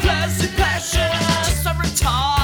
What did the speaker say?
Pleasant passion, summertime.